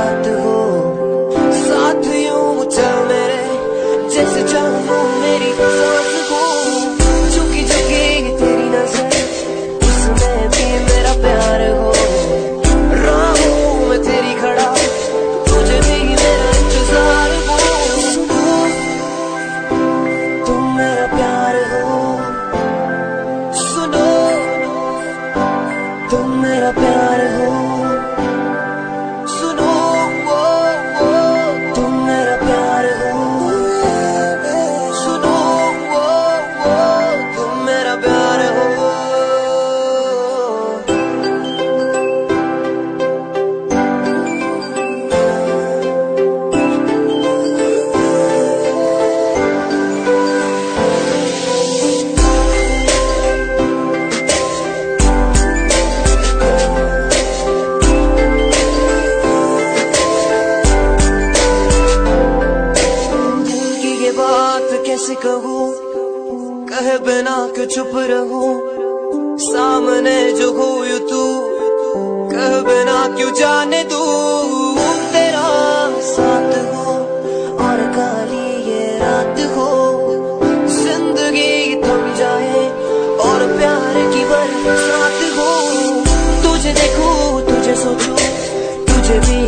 about the से कहूँ, कह बिना के चुप रहूँ। सामने जो हो तू, कह बिना क्यों जाने तू? तेरा साथ हो और काली ये रात हो। ज़िंदगी थम जाए और प्यार की बरसात हो। तुझे देखो, तुझे सोचो, तुझे भी